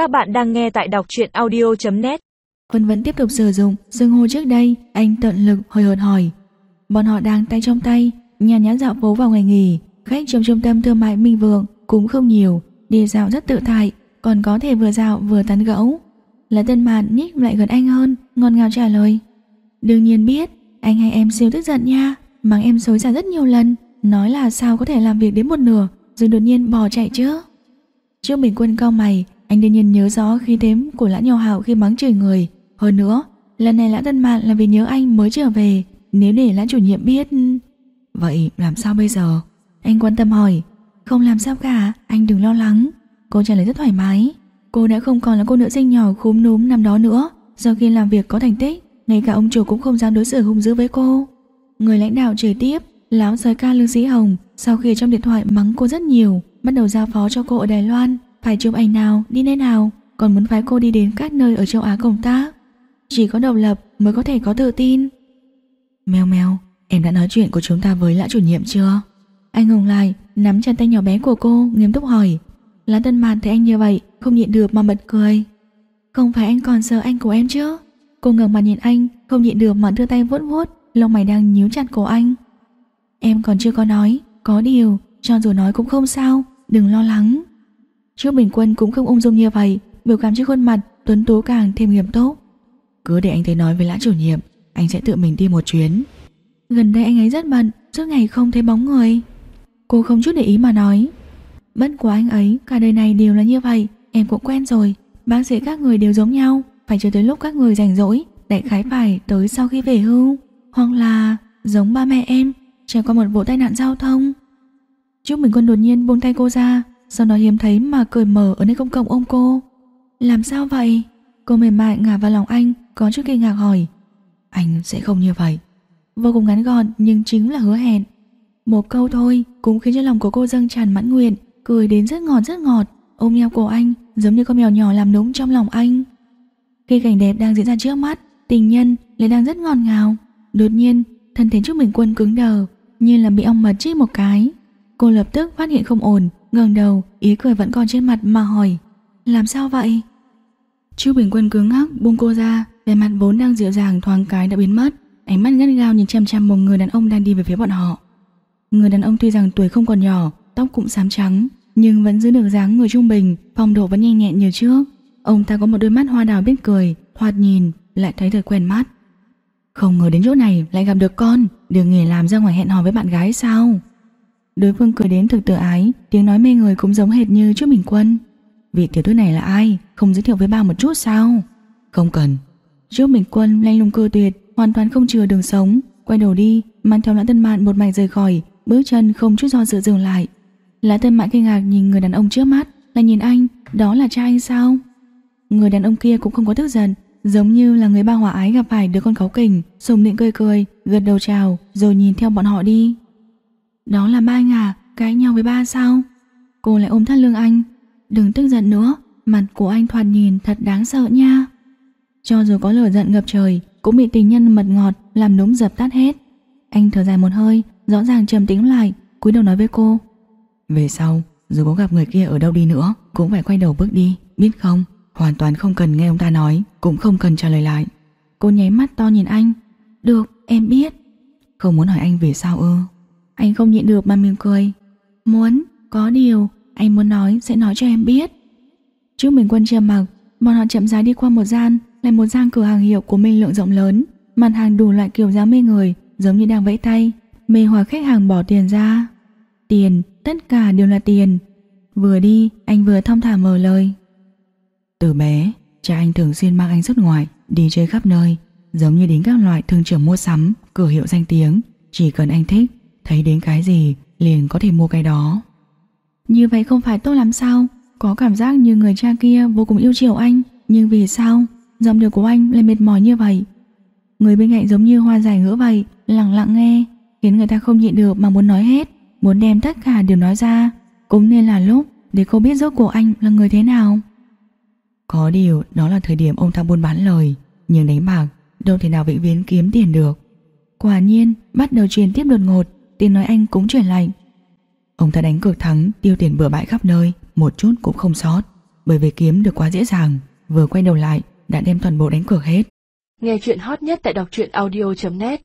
Các bạn đang nghe tại đọc truyện audio.net Vân vẫn tiếp tục sử dụng xưng hô trước đây, anh tận lực hồi hộp hỏi. Bọn họ đang tay trong tay, nhà nhã dạo phố vào ngày nghỉ, khách trong trung tâm thương mại Minh Vượng cũng không nhiều, đi dạo rất tự tại, còn có thể vừa dạo vừa tán gẫu. Là tân mạn nhích lại gần anh hơn, ngon ngào trả lời. Đương nhiên biết, anh hay em siêu tức giận nha, mắng em xối xả rất nhiều lần, nói là sao có thể làm việc đến một nửa, rồi đột nhiên bỏ chạy chứ. trương bình quân cao mày, anh đương nhiên nhớ rõ khi đếm của lã nho hạo khi mắng chửi người. Hơn nữa, lần này lã tân mạn là vì nhớ anh mới trở về, nếu để lã chủ nhiệm biết... Vậy làm sao bây giờ? Anh quan tâm hỏi. Không làm sao cả, anh đừng lo lắng. Cô trả lời rất thoải mái. Cô đã không còn là cô nữ sinh nhỏ khúm núm năm đó nữa. Sau khi làm việc có thành tích, ngay cả ông chủ cũng không dám đối xử hung dữ với cô. Người lãnh đạo trời tiếp, lão giới ca Lương Sĩ Hồng, sau khi trong điện thoại mắng cô rất nhiều, bắt đầu giao phó cho cô ở Đài Loan, phải chụp ảnh nào, đi nơi nào, còn muốn phái cô đi đến các nơi ở châu Á công tác. Chỉ có độc lập mới có thể có tự tin. Mèo mèo, em đã nói chuyện của chúng ta với lã chủ nhiệm chưa? Anh ngừng lại, nắm chặt tay nhỏ bé của cô, nghiêm túc hỏi. Lá tân mạn thấy anh như vậy, không nhịn được mà bật cười. Không phải anh còn sợ anh của em chứ? Cô ngẩng mặt nhìn anh, không nhịn được mà đưa tay vuốt vuốt, lông mày đang nhíu chặt cổ anh. Em còn chưa có nói, có điều, cho dù nói cũng không sao, đừng lo lắng. Trước bình quân cũng không ung dung như vậy, biểu cảm trên khuôn mặt tuấn tú càng thêm nghiêm túc. Cứ để anh thấy nói với lã chủ nhiệm, anh sẽ tự mình đi một chuyến. Gần đây anh ấy rất bận, suốt ngày không thấy bóng người. Cô không chút để ý mà nói. Bất quá anh ấy, cả đời này đều là như vậy, em cũng quen rồi. Bác sĩ các người đều giống nhau, phải chờ tới lúc các người rảnh rỗi, đại khái phải tới sau khi về hưu. Hoặc là giống ba mẹ em, trải qua một vụ tai nạn giao thông. Trúc Bình Quân đột nhiên buông tay cô ra, sau đó hiếm thấy mà cười mở ở nơi công cộng ôm cô. Làm sao vậy? Cô mềm mại ngả vào lòng anh, có chút kinh ngạc hỏi. Anh sẽ không như vậy. Vô cùng ngắn gọn nhưng chính là hứa hẹn. Một câu thôi cũng khiến cho lòng của cô dâng tràn mãn nguyện, cười đến rất ngọt rất ngọt, ôm eo cổ anh giống như con mèo nhỏ làm núng trong lòng anh. Khi cảnh đẹp đang diễn ra trước mắt, tình nhân lại đang rất ngọt ngào. Đột nhiên, thân thể trước Bình Quân cứng đờ, như là bị ong mật chích một cái. Cô lập tức phát hiện không ổn, ngẩng đầu, ý cười vẫn còn trên mặt mà hỏi: "Làm sao vậy?" Chu Bình Quân cứng ngắc buông cô ra, vẻ mặt vốn đang dịu dàng thoáng cái đã biến mất, ánh mắt gắt gao nhìn chăm chăm một người đàn ông đang đi về phía bọn họ. Người đàn ông tuy rằng tuổi không còn nhỏ, tóc cũng xám trắng, nhưng vẫn giữ được dáng người trung bình, phong độ vẫn nhanh nhẹn như trước. Ông ta có một đôi mắt hoa đào biết cười, thoạt nhìn lại thấy thật quen mắt. Không ngờ đến chỗ này lại gặp được con, đường nghề làm ra ngoài hẹn hò với bạn gái sao? Đối phương cười đến thực tự ái, tiếng nói mê người cũng giống hệt như trước Bình Quân. Vị tiểu thư này là ai? Không giới thiệu với ba một chút sao? Không cần. Trước Bình Quân lanh lùng cơ tuyệt, hoàn toàn không chừa đường sống, quay đầu đi, mang theo Lã Tân Mạn một mạch rời khỏi, bước chân không chút do dự dừng lại. Lã Tân Mạn kinh ngạc nhìn người đàn ông trước mắt, là nhìn anh, đó là cha anh sao? Người đàn ông kia cũng không có tức giận, giống như là người ba hòa ái gặp phải đứa con cáu kỉnh, sùng nịnh cười cười, gật đầu chào, rồi nhìn theo bọn họ đi. Đó là ba anh à, cãi nhau với ba sao? Cô lại ôm thắt lưng anh. Đừng tức giận nữa, mặt của anh thoạt nhìn thật đáng sợ nha. Cho dù có lửa giận ngập trời, cũng bị tình nhân mật ngọt làm núng dập tắt hết. Anh thở dài một hơi, rõ ràng trầm tĩnh lại, cúi đầu nói với cô. Về sau, dù có gặp người kia ở đâu đi nữa, cũng phải quay đầu bước đi, biết không? Hoàn toàn không cần nghe ông ta nói, cũng không cần trả lời lại. Cô nháy mắt to nhìn anh. Được, em biết. Không muốn hỏi anh vì sao ư? Anh không nhịn được mà mỉm cười. Muốn, có điều, anh muốn nói sẽ nói cho em biết. Trước mình quân trầm mặc, bọn họ chậm rãi đi qua một gian, lại một gian cửa hàng hiệu của Minh Lượng rộng lớn, mặt hàng đủ loại kiểu dáng mê người, giống như đang vẫy tay, mê hoặc khách hàng bỏ tiền ra. Tiền, tất cả đều là tiền. Vừa đi, anh vừa thong thả mở lời. Từ bé, cha anh thường xuyên mang anh xuất ngoại, đi chơi khắp nơi, giống như đến các loại thương trường mua sắm, cửa hiệu danh tiếng, chỉ cần anh thích, thấy đến cái gì liền có thể mua cái đó. Như vậy không phải tốt lắm sao? Có cảm giác như người cha kia vô cùng yêu chiều anh, nhưng vì sao giọng điệu của anh lại mệt mỏi như vậy? Người bên cạnh giống như hoa giải ngữ vậy, lặng lặng nghe, khiến người ta không nhịn được mà muốn nói hết, muốn đem tất cả đều nói ra, cũng nên là lúc để cô biết rốt cuộc anh là người thế nào. Có điều đó là thời điểm ông ta buôn bán lời Nhưng đánh bạc đâu thể nào vĩnh viễn kiếm tiền được Quả nhiên bắt đầu truyền tiếp đột ngột Tiền nói anh cũng chuyển lạnh. Ông ta đánh cược thắng tiêu tiền bừa bãi khắp nơi Một chút cũng không sót. Bởi vì kiếm được quá dễ dàng, vừa quay đầu lại đã đem toàn bộ đánh cược hết. Nghe chuyện hot nhất tại đọc truyện audio.net